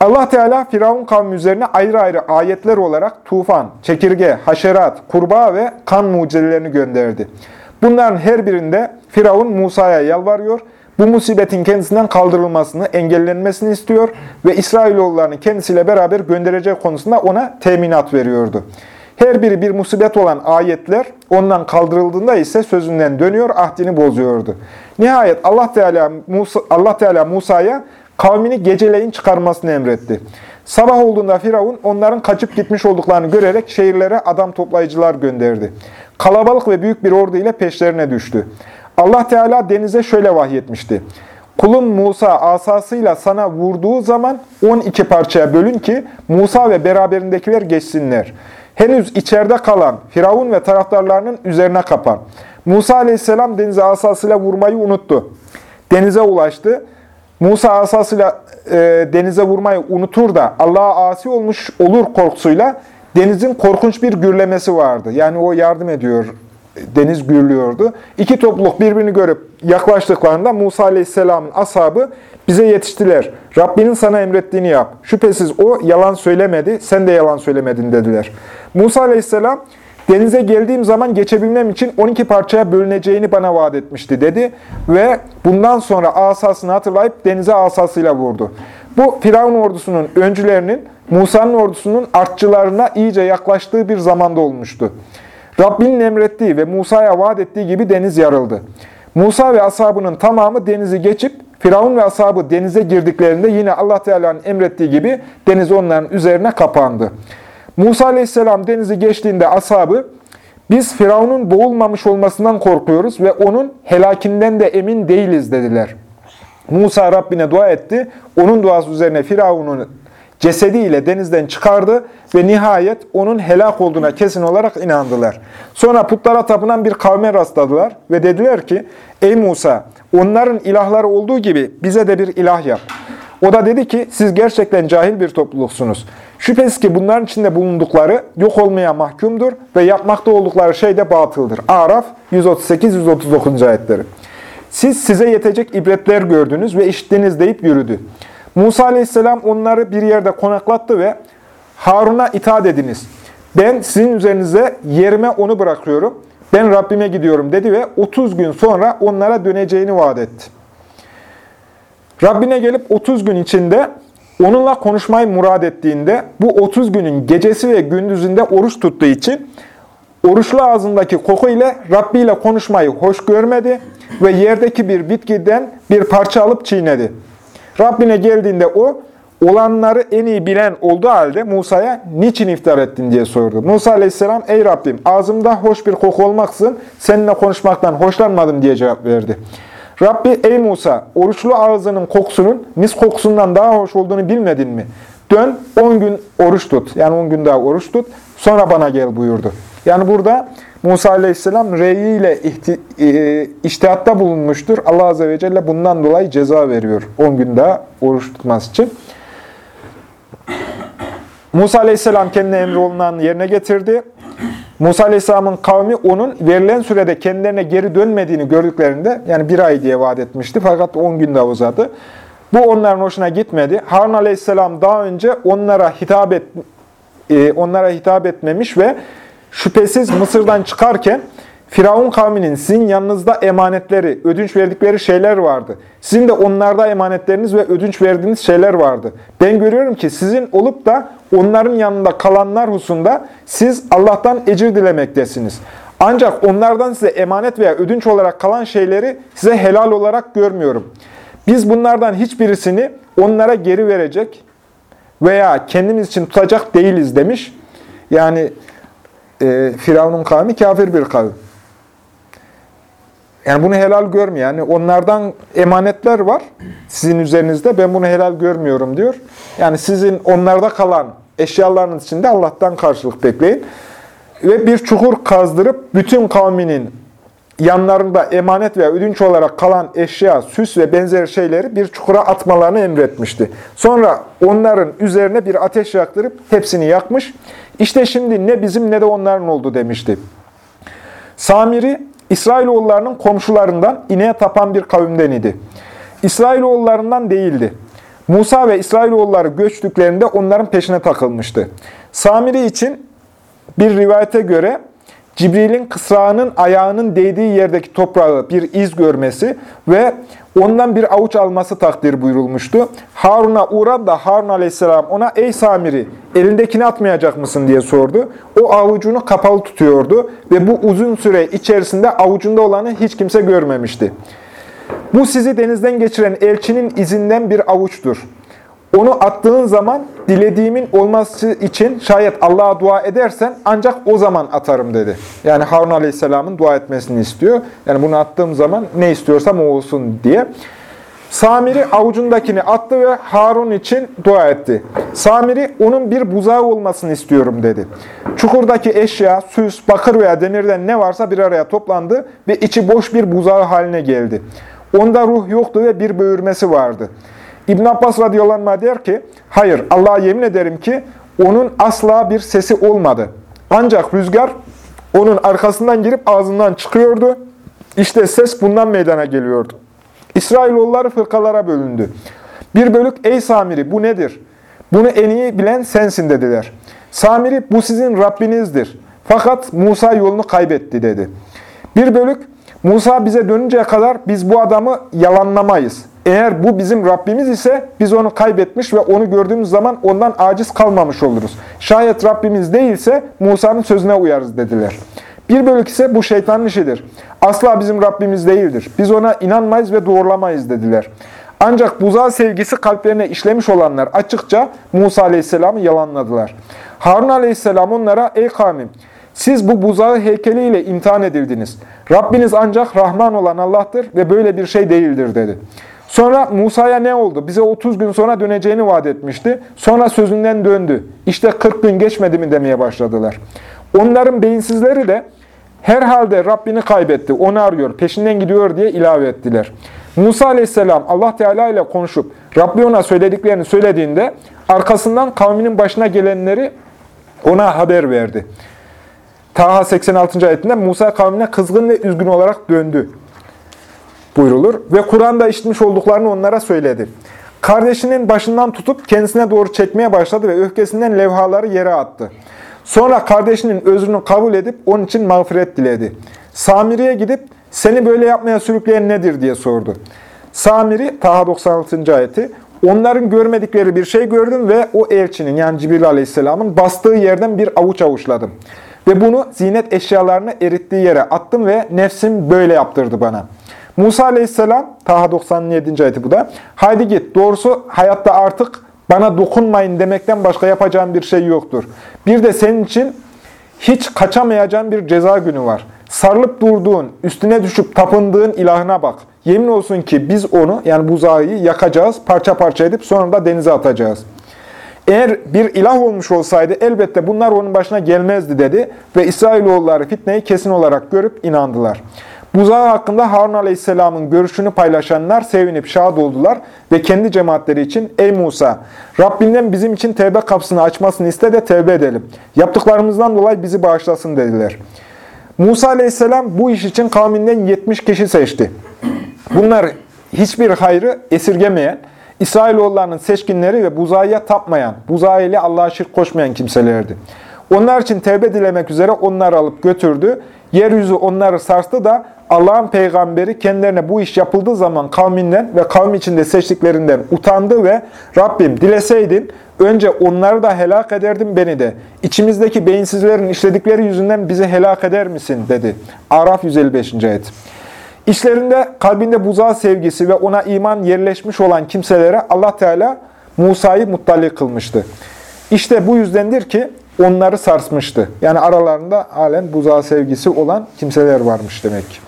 Speaker 1: Allah Teala Firavun kavmi üzerine ayrı ayrı ayetler olarak tufan, çekirge, haşerat, kurbağa ve kan mucizelerini gönderdi. Bunların her birinde Firavun Musa'ya yalvarıyor bu musibetin kendisinden kaldırılmasını, engellenmesini istiyor ve İsrailoğullarını kendisiyle beraber gönderecek konusunda ona teminat veriyordu. Her biri bir musibet olan ayetler ondan kaldırıldığında ise sözünden dönüyor, ahdini bozuyordu. Nihayet Allah Teala Musa, Allah Teala Musa'ya kavmini geceleyin çıkarmasını emretti. Sabah olduğunda Firavun onların kaçıp gitmiş olduklarını görerek şehirlere adam toplayıcılar gönderdi. Kalabalık ve büyük bir ordu ile peşlerine düştü. Allah Teala denize şöyle vahyetmişti. Kulun Musa asasıyla sana vurduğu zaman 12 parçaya bölün ki Musa ve beraberindekiler geçsinler. Henüz içeride kalan Firavun ve taraftarlarının üzerine kapan. Musa aleyhisselam denize asasıyla vurmayı unuttu. Denize ulaştı. Musa asasıyla e, denize vurmayı unutur da Allah'a asi olmuş olur korkusuyla denizin korkunç bir gürlemesi vardı. Yani o yardım ediyor deniz gürlüyordu. İki topluluk birbirini görüp yaklaştıklarında Musa Aleyhisselam'ın ashabı bize yetiştiler. Rabbinin sana emrettiğini yap. Şüphesiz o yalan söylemedi, sen de yalan söylemedin dediler. Musa Aleyhisselam denize geldiğim zaman geçebilmem için 12 parçaya bölüneceğini bana vaat etmişti dedi. Ve bundan sonra asasını hatırlayıp denize asasıyla vurdu. Bu Firavun ordusunun öncülerinin Musa'nın ordusunun artçılarına iyice yaklaştığı bir zamanda olmuştu. Rabbinin emrettiği ve Musa'ya vaat ettiği gibi deniz yarıldı. Musa ve ashabının tamamı denizi geçip Firavun ve ashabı denize girdiklerinde yine Allah Teala'nın emrettiği gibi deniz onların üzerine kapandı. Musa aleyhisselam denizi geçtiğinde ashabı biz Firavun'un boğulmamış olmasından korkuyoruz ve onun helakinden de emin değiliz dediler. Musa Rabbine dua etti. Onun duası üzerine Firavun'un cesediyle denizden çıkardı ve nihayet onun helak olduğuna kesin olarak inandılar. Sonra putlara tapınan bir kavme rastladılar ve dediler ki, Ey Musa, onların ilahları olduğu gibi bize de bir ilah yap. O da dedi ki, siz gerçekten cahil bir topluluksunuz. Şüphesiz ki bunların içinde bulundukları yok olmaya mahkumdur ve yapmakta oldukları şey de batıldır. Araf 138-139. ayetleri. Siz size yetecek ibretler gördünüz ve işittiniz deyip yürüdü. Musa aleyhisselam onları bir yerde konaklattı ve Harun'a itaat ediniz. Ben sizin üzerinize yerime onu bırakıyorum. Ben Rabbime gidiyorum dedi ve 30 gün sonra onlara döneceğini vaat etti. Rabbine gelip 30 gün içinde onunla konuşmayı murad ettiğinde bu 30 günün gecesi ve gündüzünde oruç tuttuğu için oruçlu ağzındaki koku ile Rabbi ile konuşmayı hoş görmedi ve yerdeki bir bitkiden bir parça alıp çiğnedi. Rabbine geldiğinde o, olanları en iyi bilen olduğu halde Musa'ya niçin iftar ettin diye sordu. Musa aleyhisselam, ey Rabbim ağzımda hoş bir koku olmaksın, seninle konuşmaktan hoşlanmadım diye cevap verdi. Rabbi, ey Musa, oruçlu ağzının kokusunun mis kokusundan daha hoş olduğunu bilmedin mi? Dön, 10 gün oruç tut. Yani 10 gün daha oruç tut, sonra bana gel buyurdu. Yani burada Musa aleyhisselam reyiyle e, iştihatta bulunmuştur. Allah azze ve celle bundan dolayı ceza veriyor. 10 gün daha oruç tutması için. Musa aleyhisselam kendine emri olunan yerine getirdi. Musa aleyhisselamın kavmi onun verilen sürede kendilerine geri dönmediğini gördüklerinde, yani bir ay diye vaat etmişti fakat 10 gün daha uzadı. Bu onların hoşuna gitmedi. Harun aleyhisselam daha önce onlara hitap, et, e, onlara hitap etmemiş ve Şüphesiz Mısır'dan çıkarken Firavun kavminin sizin yanınızda emanetleri, ödünç verdikleri şeyler vardı. Sizin de onlarda emanetleriniz ve ödünç verdiğiniz şeyler vardı. Ben görüyorum ki sizin olup da onların yanında kalanlar hususunda siz Allah'tan ecir dilemektesiniz. Ancak onlardan size emanet veya ödünç olarak kalan şeyleri size helal olarak görmüyorum. Biz bunlardan hiçbirisini onlara geri verecek veya kendimiz için tutacak değiliz demiş. Yani e, Firavun'un kavmi kafir bir kavim. Yani bunu helal görmüyor. Yani onlardan emanetler var sizin üzerinizde. Ben bunu helal görmüyorum diyor. Yani sizin onlarda kalan eşyalarınız içinde Allah'tan karşılık bekleyin. Ve bir çukur kazdırıp bütün kavminin yanlarında emanet veya ödünç olarak kalan eşya, süs ve benzeri şeyleri bir çukura atmalarını emretmişti. Sonra onların üzerine bir ateş yaktırıp hepsini yakmış. İşte şimdi ne bizim ne de onların oldu demişti. Samiri, İsrailoğullarının komşularından ineğe tapan bir kavimden idi. İsrailoğullarından değildi. Musa ve İsrailoğulları göçtüklerinde onların peşine takılmıştı. Samiri için bir rivayete göre Cibril'in kısrağının ayağının değdiği yerdeki toprağı bir iz görmesi ve ondan bir avuç alması takdir buyurulmuştu. Harun'a uğradı da Harun aleyhisselam ona ey Samiri elindekini atmayacak mısın diye sordu. O avucunu kapalı tutuyordu ve bu uzun süre içerisinde avucunda olanı hiç kimse görmemişti. Bu sizi denizden geçiren elçinin izinden bir avuçtur. Onu attığın zaman dilediğimin olması için şayet Allah'a dua edersen ancak o zaman atarım dedi. Yani Harun Aleyhisselam'ın dua etmesini istiyor. Yani bunu attığım zaman ne istiyorsam o olsun diye. Samiri avucundakini attı ve Harun için dua etti. Samiri onun bir buzağı olmasını istiyorum dedi. Çukurdaki eşya, süs, bakır veya demirden ne varsa bir araya toplandı ve içi boş bir buzağı haline geldi. Onda ruh yoktu ve bir böğürmesi vardı. İbn Abbas radıyallahu anh der ki, hayır Allah'a yemin ederim ki onun asla bir sesi olmadı. Ancak rüzgar onun arkasından girip ağzından çıkıyordu. İşte ses bundan meydana geliyordu. İsrailoğulları fırkalara bölündü. Bir bölük, ey Samiri bu nedir? Bunu en iyi bilen sensin dediler. Samiri bu sizin Rabbinizdir. Fakat Musa yolunu kaybetti dedi. Bir bölük, Musa bize dönünceye kadar biz bu adamı yalanlamayız. Eğer bu bizim Rabbimiz ise biz onu kaybetmiş ve onu gördüğümüz zaman ondan aciz kalmamış oluruz. Şayet Rabbimiz değilse Musa'nın sözüne uyarız dediler. Bir bölük ise bu şeytanın işidir. Asla bizim Rabbimiz değildir. Biz ona inanmayız ve doğrulamayız dediler. Ancak buzağı sevgisi kalplerine işlemiş olanlar açıkça Musa Aleyhisselam'ı yalanladılar. Harun Aleyhisselam onlara, ey kavmim, siz bu buzağı heykeliyle imtihan edildiniz. Rabbiniz ancak Rahman olan Allah'tır ve böyle bir şey değildir dedi. Sonra Musa'ya ne oldu? Bize 30 gün sonra döneceğini vaat etmişti. Sonra sözünden döndü. İşte 40 gün geçmedi mi demeye başladılar. Onların beyinsizleri de herhalde Rabbini kaybetti, onu arıyor, peşinden gidiyor diye ilave ettiler. Musa aleyhisselam Allah Teala ile konuşup Rabbi ona söylediklerini söylediğinde arkasından kavminin başına gelenleri ona haber verdi. Taha 86. ayetinde Musa kavmine kızgın ve üzgün olarak döndü buyrulur. Ve Kur'an'da işitmiş olduklarını onlara söyledi. Kardeşinin başından tutup kendisine doğru çekmeye başladı ve öfkesinden levhaları yere attı. Sonra kardeşinin özrünü kabul edip onun için mağfiret diledi. Samiri'ye gidip seni böyle yapmaya sürükleyen nedir diye sordu. Samiri, Taha 96. ayeti, onların görmedikleri bir şey gördüm ve o elçinin yani Cibril Aleyhisselam'ın bastığı yerden bir avuç avuçladım. Ve bunu zinet eşyalarını erittiği yere attım ve nefsim böyle yaptırdı bana. Musa Aleyhisselam, Taha 97. ayeti bu da, haydi git doğrusu hayatta artık bana dokunmayın demekten başka yapacağım bir şey yoktur. Bir de senin için hiç kaçamayacağın bir ceza günü var. Sarılıp durduğun, üstüne düşüp tapındığın ilahına bak. Yemin olsun ki biz onu, yani buzağıyı yakacağız, parça parça edip sonra da denize atacağız. Eğer bir ilah olmuş olsaydı elbette bunlar onun başına gelmezdi dedi ve İsrailoğulları fitneyi kesin olarak görüp inandılar. Buzağı hakkında Harun Aleyhisselam'ın görüşünü paylaşanlar sevinip şad oldular ve kendi cemaatleri için Ey Musa! Rabbinden bizim için tevbe kapısını açmasını iste de tevbe edelim. Yaptıklarımızdan dolayı bizi bağışlasın dediler. Musa Aleyhisselam bu iş için kavminden 70 kişi seçti. Bunlar hiçbir hayrı esirgemeyen, İsrailoğullarının seçkinleri ve buzağıya tapmayan, buzağı ile Allah'a şirk koşmayan kimselerdi. Onlar için tevbe dilemek üzere onları alıp götürdü. Yeryüzü onları sarstı da Allah'ın peygamberi kendilerine bu iş yapıldığı zaman kavminden ve kavmi içinde seçtiklerinden utandı ve Rabbim dileseydin önce onları da helak ederdim beni de. İçimizdeki beyinsizlerin işledikleri yüzünden bizi helak eder misin dedi. Araf 155. ayet. İşlerinde kalbinde buzağı sevgisi ve ona iman yerleşmiş olan kimselere Allah Teala Musa'yı muttali kılmıştı. İşte bu yüzdendir ki onları sarsmıştı. Yani aralarında halen buzağı sevgisi olan kimseler varmış demek ki.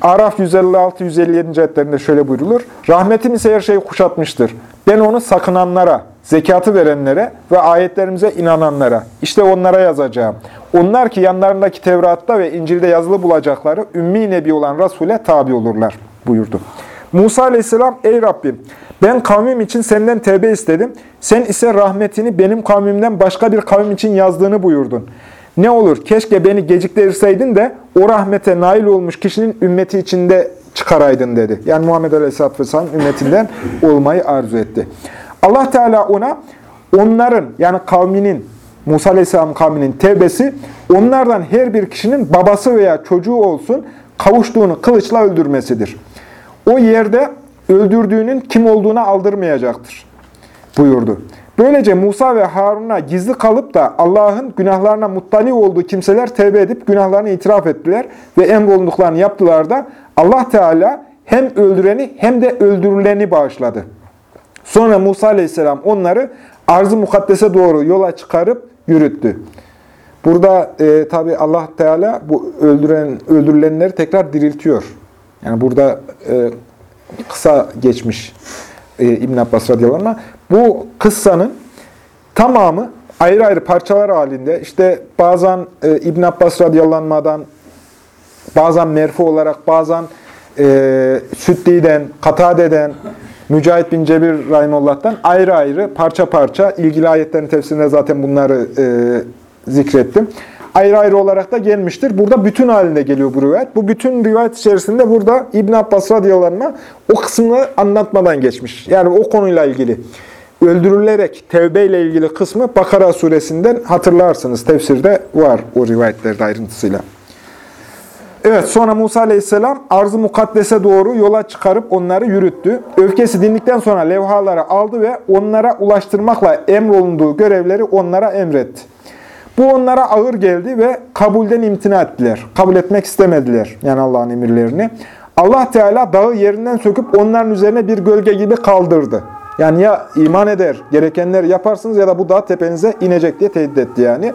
Speaker 1: Araf 156-157. ayetlerinde şöyle buyrulur. Rahmetim ise her şeyi kuşatmıştır. Ben onu sakınanlara, zekatı verenlere ve ayetlerimize inananlara, işte onlara yazacağım. Onlar ki yanlarındaki Tevrat'ta ve İncil'de yazılı bulacakları Ümmi Nebi olan Resul'e tabi olurlar buyurdu. Musa aleyhisselam, ey Rabbim ben kavmim için senden tevbe istedim. Sen ise rahmetini benim kavmimden başka bir kavim için yazdığını buyurdun. Ne olur keşke beni geciktirseydin de o rahmete nail olmuş kişinin ümmeti içinde çıkaraydın dedi. Yani Muhammed Aleyhisselatü Vesselam ümmetinden olmayı arzu etti. Allah Teala ona onların yani kavminin Musa Aleyhisselam kavminin tevbesi onlardan her bir kişinin babası veya çocuğu olsun kavuştuğunu kılıçla öldürmesidir. O yerde öldürdüğünün kim olduğuna aldırmayacaktır buyurdu. Böylece Musa ve Harun'a gizli kalıp da Allah'ın günahlarına muttali olduğu kimseler tevbe edip günahlarını itiraf ettiler ve emrolunduklarını yaptılar da Allah Teala hem öldüreni hem de öldürüleni bağışladı. Sonra Musa Aleyhisselam onları arz-ı mukaddese doğru yola çıkarıp yürüttü. Burada e, tabi Allah Teala bu öldüren öldürülenleri tekrar diriltiyor. Yani burada e, kısa geçmiş e, İbn Abbas radıyallahu anh. Bu kıssanın tamamı ayrı ayrı parçalar halinde işte bazen e, İbn Abbas radıyallahu bazen merfu olarak bazen e, Süddi'den, Katade'den, Mücahit bin Cebir Rahimullah'tan ayrı ayrı parça parça ilgili ayetlerin tefsirinde zaten bunları e, zikrettim. Ayrı ayrı olarak da gelmiştir. Burada bütün halinde geliyor bu rivayet. Bu bütün rivayet içerisinde burada İbn Abbas radıyallahu o kısmını anlatmadan geçmiş. Yani o konuyla ilgili öldürülerek tevbe ile ilgili kısmı Bakara suresinden hatırlarsınız. Tefsirde var o rivayetlerde ayrıntısıyla. Evet sonra Musa aleyhisselam arz-ı mukaddese doğru yola çıkarıp onları yürüttü. Öfkesi dindikten sonra levhaları aldı ve onlara ulaştırmakla emrolunduğu görevleri onlara emretti. Bu onlara ağır geldi ve kabulden imtina ettiler. Kabul etmek istemediler yani Allah'ın emirlerini. Allah Teala dağı yerinden söküp onların üzerine bir gölge gibi kaldırdı. Yani ya iman eder, gerekenleri yaparsınız ya da bu dağ tepenize inecek diye tehdit etti yani.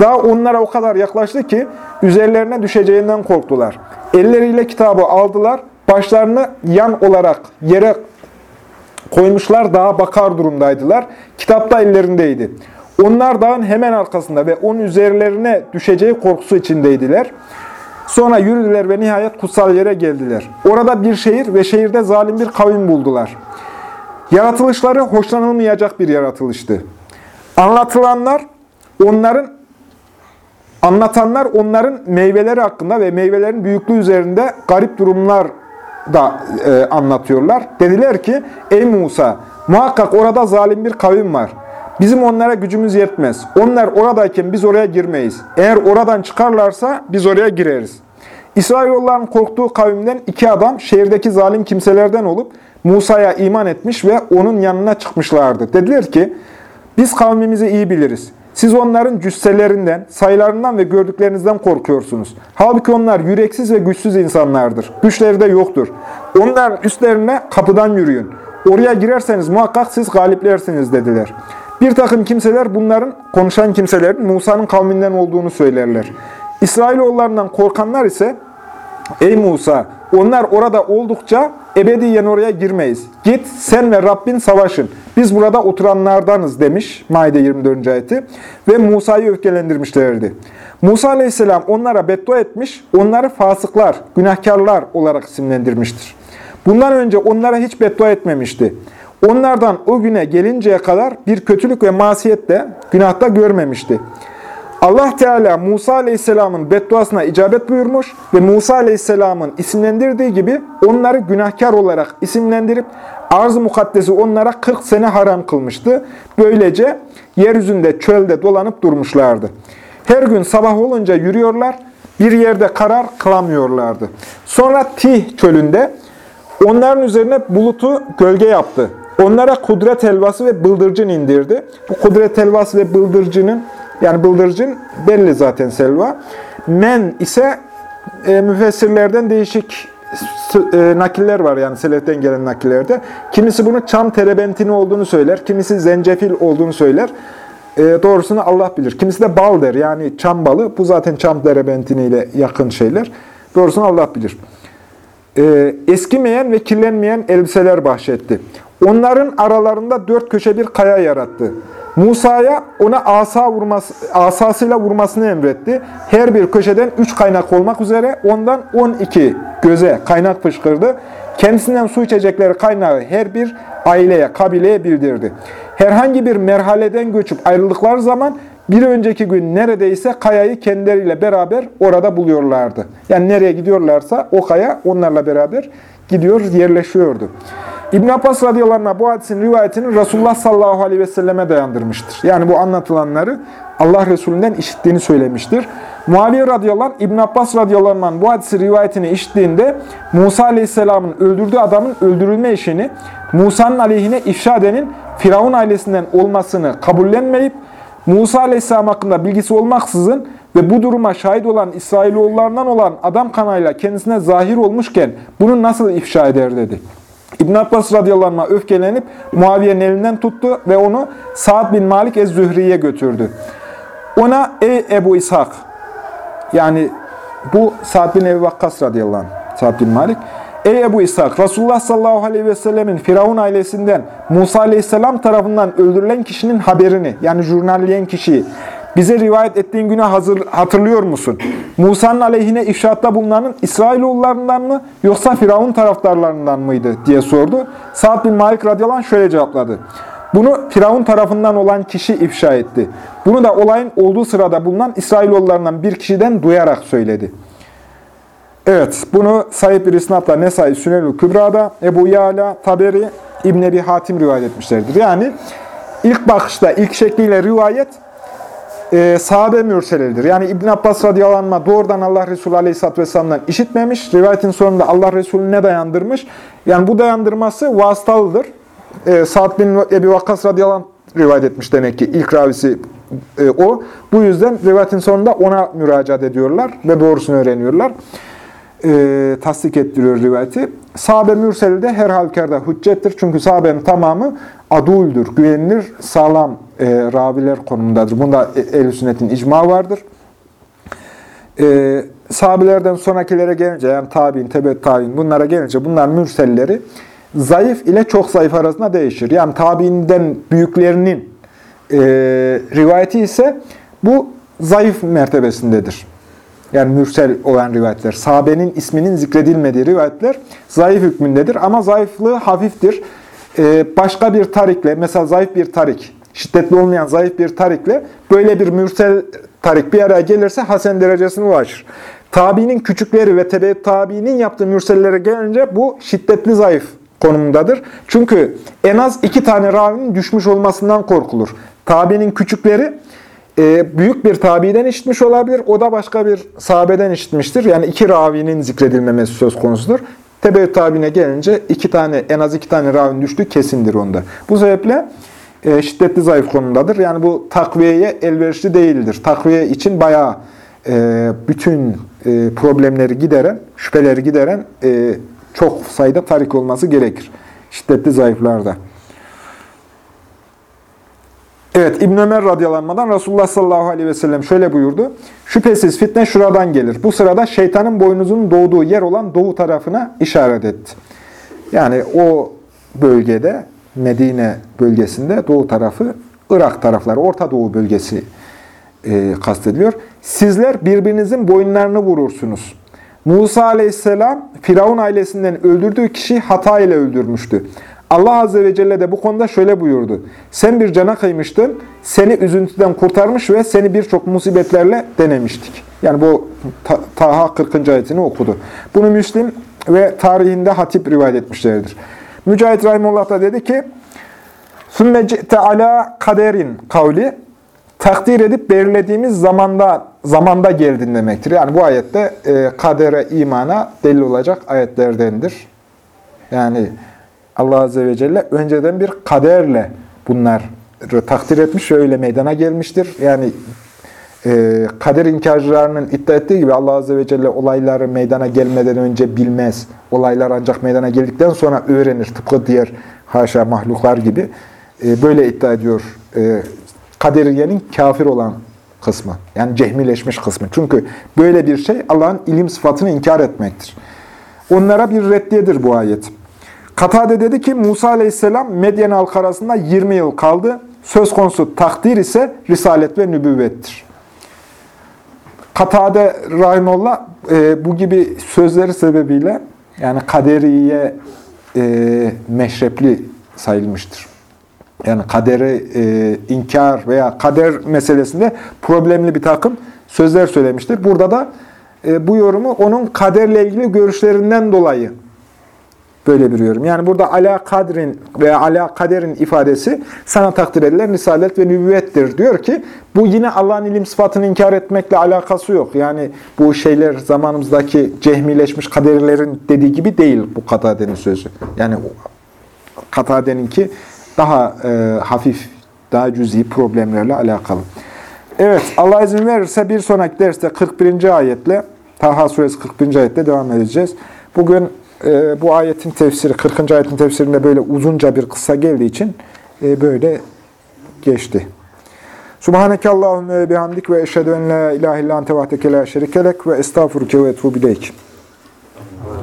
Speaker 1: Dağ onlara o kadar yaklaştı ki üzerlerine düşeceğinden korktular. Elleriyle kitabı aldılar, başlarını yan olarak yere koymuşlar dağa bakar durumdaydılar. Kitapta ellerindeydi. Onlar dağın hemen arkasında ve onun üzerlerine düşeceği korkusu içindeydiler. Sonra yürüdüler ve nihayet kutsal yere geldiler. Orada bir şehir ve şehirde zalim bir kavim buldular. Yaratılışları hoşlanılmayacak bir yaratılıştı. Anlatılanlar onların anlatanlar onların meyveleri hakkında ve meyvelerin büyüklüğü üzerinde garip durumlar da e, anlatıyorlar. Dediler ki, ey Musa, muhakkak orada zalim bir kavim var. Bizim onlara gücümüz yetmez. Onlar oradayken biz oraya girmeyiz. Eğer oradan çıkarlarsa biz oraya gireriz. İsrailoğulların korktuğu kavimden iki adam şehirdeki zalim kimselerden olup Musa'ya iman etmiş ve onun yanına çıkmışlardı. Dediler ki, biz kavmimizi iyi biliriz. Siz onların cüsselerinden, sayılarından ve gördüklerinizden korkuyorsunuz. Halbuki onlar yüreksiz ve güçsüz insanlardır. Güçleri de yoktur. Onlar üstlerine kapıdan yürüyün. Oraya girerseniz muhakkak siz galiplersiniz dediler. Bir takım kimseler bunların, konuşan kimselerin Musa'nın kavminden olduğunu söylerler. İsrailoğullarından korkanlar ise, Ey Musa, onlar orada oldukça ebediyen oraya girmeyiz. Git sen ve Rabbin savaşın. Biz burada oturanlardanız demiş Maide 24. ayeti. Ve Musa'yı öfkelendirmişlerdi. Musa aleyhisselam onlara beddua etmiş, onları fasıklar, günahkarlar olarak isimlendirmiştir. Bundan önce onlara hiç beddua etmemişti. Onlardan o güne gelinceye kadar bir kötülük ve masiyet de günahta görmemişti. Allah Teala Musa Aleyhisselam'ın bedduasına icabet buyurmuş ve Musa Aleyhisselam'ın isimlendirdiği gibi onları günahkar olarak isimlendirip arz-ı mukaddesi onlara 40 sene haram kılmıştı. Böylece yeryüzünde çölde dolanıp durmuşlardı. Her gün sabah olunca yürüyorlar, bir yerde karar kılamıyorlardı. Sonra Tih çölünde onların üzerine bulutu gölge yaptı. Onlara kudret helvası ve bıldırcın indirdi. Bu kudret helvası ve bıldırcının yani bıldırcın belli zaten selva. Men ise e, müfessirlerden değişik e, nakiller var yani seleften gelen nakillerde. Kimisi bunu çam terebentini olduğunu söyler, kimisi zencefil olduğunu söyler. E, doğrusunu Allah bilir. Kimisi de bal der yani çam balı. Bu zaten çam terebentiniyle yakın şeyler. Doğrusunu Allah bilir. E, eskimeyen ve kirlenmeyen elbiseler bahşetti. Onların aralarında dört köşe bir kaya yarattı. Musa'ya ona asa vurması, asasıyla vurmasını emretti. Her bir köşeden üç kaynak olmak üzere ondan on iki göze kaynak fışkırdı. Kendisinden su içecekleri kaynağı her bir aileye, kabileye bildirdi. Herhangi bir merhaleden göçüp ayrıldıkları zaman bir önceki gün neredeyse kayayı kendileriyle beraber orada buluyorlardı. Yani nereye gidiyorlarsa o kaya onlarla beraber gidiyor, yerleşiyordu. İbn Abbas radıyallahu bu hadisin rivayetini Resulullah sallallahu aleyhi ve selleme dayandırmıştır. Yani bu anlatılanları Allah Resulü'nden işittiğini söylemiştir. Muaviye radıyallahu İbn Abbas radıyallahu bu hadisi rivayetini işittiğinde Musa aleyhisselamın öldürdüğü adamın öldürülme işini Musa'nın aleyhine ifşa edenin Firavun ailesinden olmasını kabullenmeyip Musa aleyhisselam hakkında bilgisi olmaksızın ve bu duruma şahit olan İsrailoğullarından olan adam kanayla kendisine zahir olmuşken bunu nasıl ifşa eder dedi. İbn Abbas radıyallahu anh öfkelenip Muaviye'nin elinden tuttu ve onu Sa'd bin Malik ez-Zühri'ye götürdü. Ona ey Ebu İshak yani bu Sa'd bin Ebu Vakkas radıyallahu anh Sa'd bin Malik Ey Ebu İshak, Resulullah sallallahu aleyhi ve sellemin Firavun ailesinden Musa aleyhisselam tarafından öldürülen kişinin haberini, yani jurnalleyen kişiyi bize rivayet ettiğin güne hazır, hatırlıyor musun? Musa'nın aleyhine ifşaatta bulunanın İsrailoğullarından mı yoksa Firavun taraftarlarından mıydı diye sordu. Sa'd bin Malik radıyallahu anh şöyle cevapladı. Bunu Firavun tarafından olan kişi ifşa etti. Bunu da olayın olduğu sırada bulunan İsrailoğullarından bir kişiden duyarak söyledi. Evet, bunu sahip bir isnatla Nesai Sünel-ü Kübra'da, Ebu Yala, Taberi, İbn Ebi Hatim rivayet etmişlerdir. Yani ilk bakışta, ilk şekliyle rivayet e, sahabe mürselidir. Yani İbn Abbas radıyallahu anh doğrudan Allah Resulü aleyhisselatü vesselam'dan işitmemiş. Rivayetin sonunda Allah Resulüne dayandırmış. Yani bu dayandırması vasıtalıdır. E, Sa'd bin Ebi Vakkas radıyallahu anh rivayet etmiş demek ki. ilk ravisi e, o. Bu yüzden rivayetin sonunda ona müracaat ediyorlar ve doğrusunu öğreniyorlar. E, tasdik ettiriyor rivayeti. Sahabe mürseli de her halükarda hüccettir. Çünkü sahabenin tamamı aduldür, güvenilir, sağlam e, raviler konumundadır. Bunda ehl sünnetin icma vardır. E, sahabelerden sonrakilere gelince, yani tabi'in, tebe tabi'in bunlara gelince bunlar mürselleri zayıf ile çok zayıf arasında değişir. Yani tabi'inden büyüklerinin e, rivayeti ise bu zayıf mertebesindedir. Yani mürsel olan rivayetler. Sahabenin isminin zikredilmediği rivayetler zayıf hükmündedir ama zayıflığı hafiftir. Ee, başka bir tarikle, mesela zayıf bir tarik, şiddetli olmayan zayıf bir tarikle böyle bir mürsel tarik bir araya gelirse hasen derecesine ulaşır. Tabiinin küçükleri ve tebe tabiinin yaptığı mürsellere gelince bu şiddetli zayıf konumundadır. Çünkü en az iki tane ravinin düşmüş olmasından korkulur. Tabiinin küçükleri e, büyük bir tabiden işitmiş olabilir. O da başka bir sahabeden işitmiştir. Yani iki ravinin zikredilmemesi söz konusudur. Tebeyyüt tabine gelince iki tane, en az iki tane ravinin düştüğü kesindir onda. Bu sebeple e, şiddetli zayıf konumundadır. Yani bu takviyeye elverişli değildir. Takviye için bayağı e, bütün e, problemleri gideren, şüpheleri gideren e, çok sayıda tarik olması gerekir. Şiddetli zayıflarda. Evet, İbn Ömer radyalanmadan Resulullah sallallahu aleyhi ve sellem şöyle buyurdu. Şüphesiz fitne şuradan gelir. Bu sırada şeytanın boynuzunun doğduğu yer olan doğu tarafına işaret etti. Yani o bölgede, Medine bölgesinde doğu tarafı, Irak tarafları, Orta Doğu bölgesi e, kastediliyor. Sizler birbirinizin boyunlarını vurursunuz. Musa aleyhisselam Firavun ailesinden öldürdüğü kişi hata ile öldürmüştü. Allah Azze ve Celle de bu konuda şöyle buyurdu. Sen bir cana kıymıştın, seni üzüntüden kurtarmış ve seni birçok musibetlerle denemiştik. Yani bu Taha 40. ayetini okudu. Bunu Müslim ve tarihinde Hatip rivayet etmişlerdir. Mücahit Rahimullah da dedi ki, ثُمَّ جِئْتَ عَلَى kaderin kavli takdir edip belirlediğimiz zamanda zamanda geldin demektir. Yani bu ayette e, kadere imana delil olacak ayetlerdendir. Yani Allah Azze ve Celle önceden bir kaderle bunları takdir etmiş öyle meydana gelmiştir. Yani e, kader inkarcılarının iddia ettiği gibi Allah Azze ve Celle olayları meydana gelmeden önce bilmez. Olaylar ancak meydana geldikten sonra öğrenir. Tıpkı diğer haşa mahluklar gibi. E, böyle iddia ediyor e, kaderiyenin kafir olan kısmı. Yani cehmileşmiş kısmı. Çünkü böyle bir şey Allah'ın ilim sıfatını inkar etmektir. Onlara bir reddiyedir bu ayet. Katade dedi ki Musa aleyhisselam Medyen halkı arasında 20 yıl kaldı. Söz konusu takdir ise risalet ve nübüvvettir. Katade Rahimullah e, bu gibi sözleri sebebiyle yani kaderiye e, meşrepli sayılmıştır. Yani kaderi e, inkar veya kader meselesinde problemli bir takım sözler söylemiştir. Burada da e, bu yorumu onun kaderle ilgili görüşlerinden dolayı Böyle bir yorum. Yani burada ala kadrin veya ala kaderin ifadesi sana takdir edilen risalet ve nübüvvettir. Diyor ki bu yine Allah'ın ilim sıfatını inkar etmekle alakası yok. Yani bu şeyler zamanımızdaki cehmileşmiş kaderlerin dediği gibi değil bu Katade'nin sözü. Yani Katade'ninki daha e, hafif, daha cüzi problemlerle alakalı. Evet, Allah izin verirse bir sonraki derste 41. ayetle, Taha suresi 41. ayette devam edeceğiz. Bugün e, bu ayetin tefsiri, 40. ayetin tefsirinde böyle uzunca bir kısa geldiği için e, böyle geçti. Subhaneke Allahümme bihamdik ve eşhedü en la ilahe illan tevahdeke la şerikelek ve estağfuruke ve etubileyk.